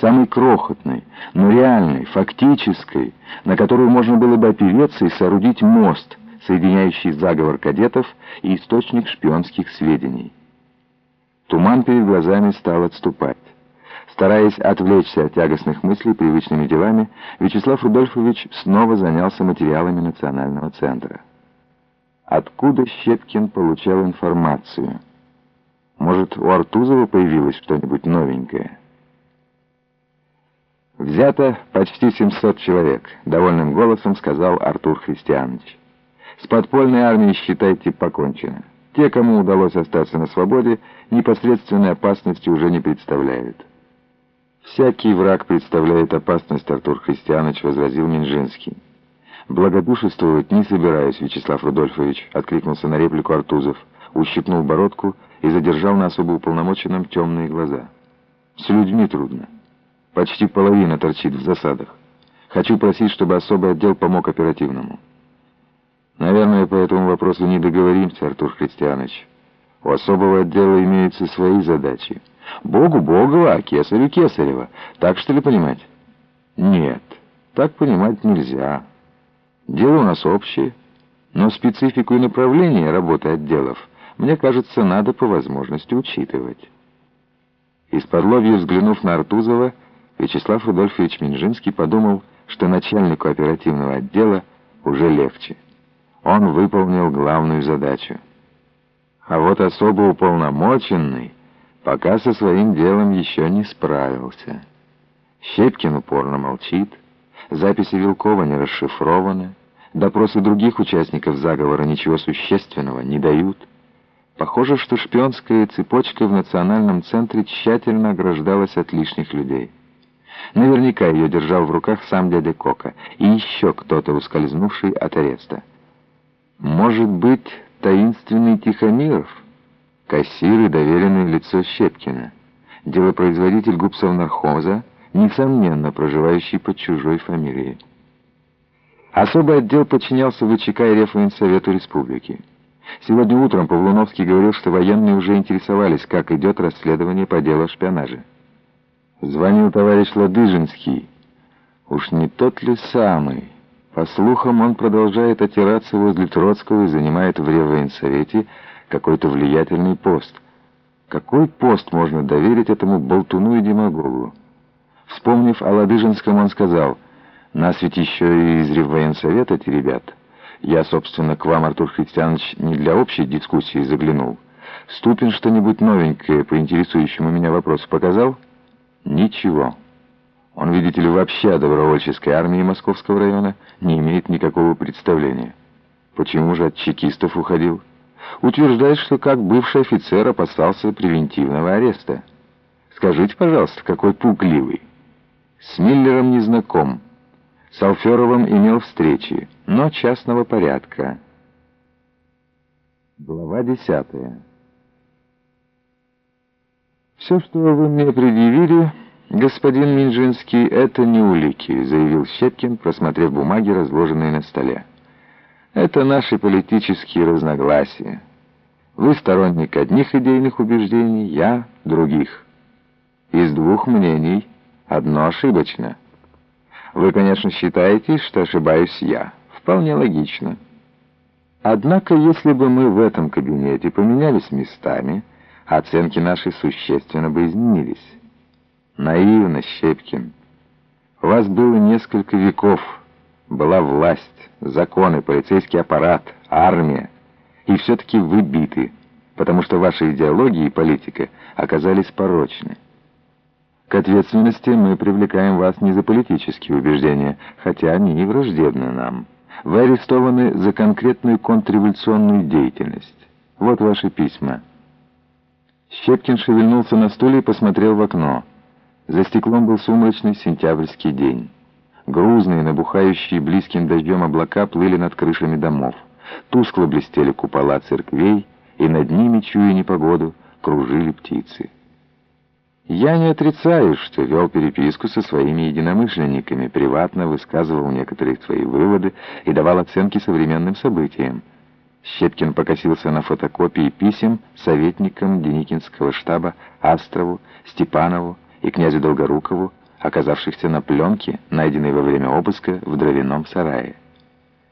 самой крохотной, но реальной, фактической, на которую можно было бы опереться и соорудить мост, соединяющий заговор кадетов и источник шпионских сведений. Туман перед глазами стал отступать. Стараясь отвлечься от тягостных мыслей привычными делами, Вячеслав Рудольфович снова занялся материалами Национального центра. Откуда Щепкин получал информацию? Может, у Артузова появилось что-нибудь новенькое? «Взято почти 700 человек», — довольным голосом сказал Артур Христианович. «С подпольной армией, считайте, покончено. Те, кому удалось остаться на свободе, непосредственной опасности уже не представляют». «Всякий враг представляет опасность, Артур Христианович», — возразил Минжинский. «Благодушествовать не собираюсь, Вячеслав Рудольфович», — откликнулся на реплику Артузов, ущипнул бородку и задержал на особо уполномоченном темные глаза. «С людьми трудно. Почти половина торчит в засадах. Хочу просить, чтобы особый отдел помог оперативному». «Наверное, по этому вопросу не договоримся, Артур Христианович. У особого отдела имеются свои задачи. Богу Богова, а Кесарю Кесарева. Так что ли понимать?» «Нет, так понимать нельзя». Дело у нас общее, но специфику и направление работы отделов, мне кажется, надо по возможности учитывать. Из-под взглянув на Артузова, Вячеслав Рудольфович Минжинский подумал, что начальнику оперативного отдела уже легче. Он выполнил главную задачу. А вот особо уполномоченный пока со своим делом еще не справился. Щепкин упорно молчит, записи Вилкова не расшифрованы, Допросы других участников заговора ничего существенного не дают. Похоже, что шпионская цепочка в национальном центре тщательно ограждалась от лишних людей. Наверняка ее держал в руках сам дядя Кока и еще кто-то, ускользнувший от ареста. Может быть, таинственный Тихомиров? Кассир и доверенное лицо Щепкина. Делопроизводитель губсовнархоза, несомненно проживающий под чужой фамилией. Особый отдел подчинялся ВЧК и Реввоенсовету Республики. Сегодня утром Павлуновский говорил, что военные уже интересовались, как идет расследование по делу о шпионаже. Звонил товарищ Ладыжинский. Уж не тот ли самый? По слухам, он продолжает отираться возле Троцкого и занимает в Реввоенсовете какой-то влиятельный пост. Какой пост можно доверить этому болтуну и демагогу? Вспомнив о Ладыжинском, он сказал — нас ведь еще и из Реввоенсовета эти ребят. Я, собственно, к вам, Артур Христианович, не для общей дискуссии заглянул. Ступин что-нибудь новенькое по интересующему меня вопросу показал? Ничего. Он, видите ли, вообще о добровольческой армии Московского района не имеет никакого представления. Почему же от чекистов уходил? Утверждает, что как бывший офицер опасался превентивного ареста. Скажите, пожалуйста, какой пугливый. С Миллером не знаком. С Алферовым имел встречи, но частного порядка. Глава десятая. «Все, что вы мне предъявили, господин Минжинский, это не улики», заявил Щепкин, просмотрев бумаги, разложенные на столе. «Это наши политические разногласия. Вы сторонник одних идейных убеждений, я — других. Из двух мнений одно ошибочно». Вы, конечно, считаете, что ошибаюсь я. Вполне логично. Однако, если бы мы в этом кабинете поменялись местами, оценки наши существенно бы изменились. Наивно, Щепкин. У вас было несколько веков. Была власть, законы, полицейский аппарат, армия. И все-таки вы биты, потому что ваши идеологии и политика оказались порочны. К ответственности мы привлекаем вас не за политические убеждения, хотя они и враждебны нам. Вы арестованы за конкретную контрреволюционную деятельность. Вот ваши письма». Щепкин шевельнулся на стуле и посмотрел в окно. За стеклом был сумрачный сентябрьский день. Грузные, набухающие близким дождем облака плыли над крышами домов. Тускло блестели купола церквей, и над ними, чуя непогоду, кружили птицы. Я не отрицаю, что вел переписку со своими единомышленниками, приватно высказывал некоторые свои выводы и давал оценки современным событиям. Щепкин покосился на фотокопии писем советникам Деникинского штаба Астрову, Степанову и князю Долгорукову, оказавшихся на пленке, найденной во время обыска в дровяном сарае.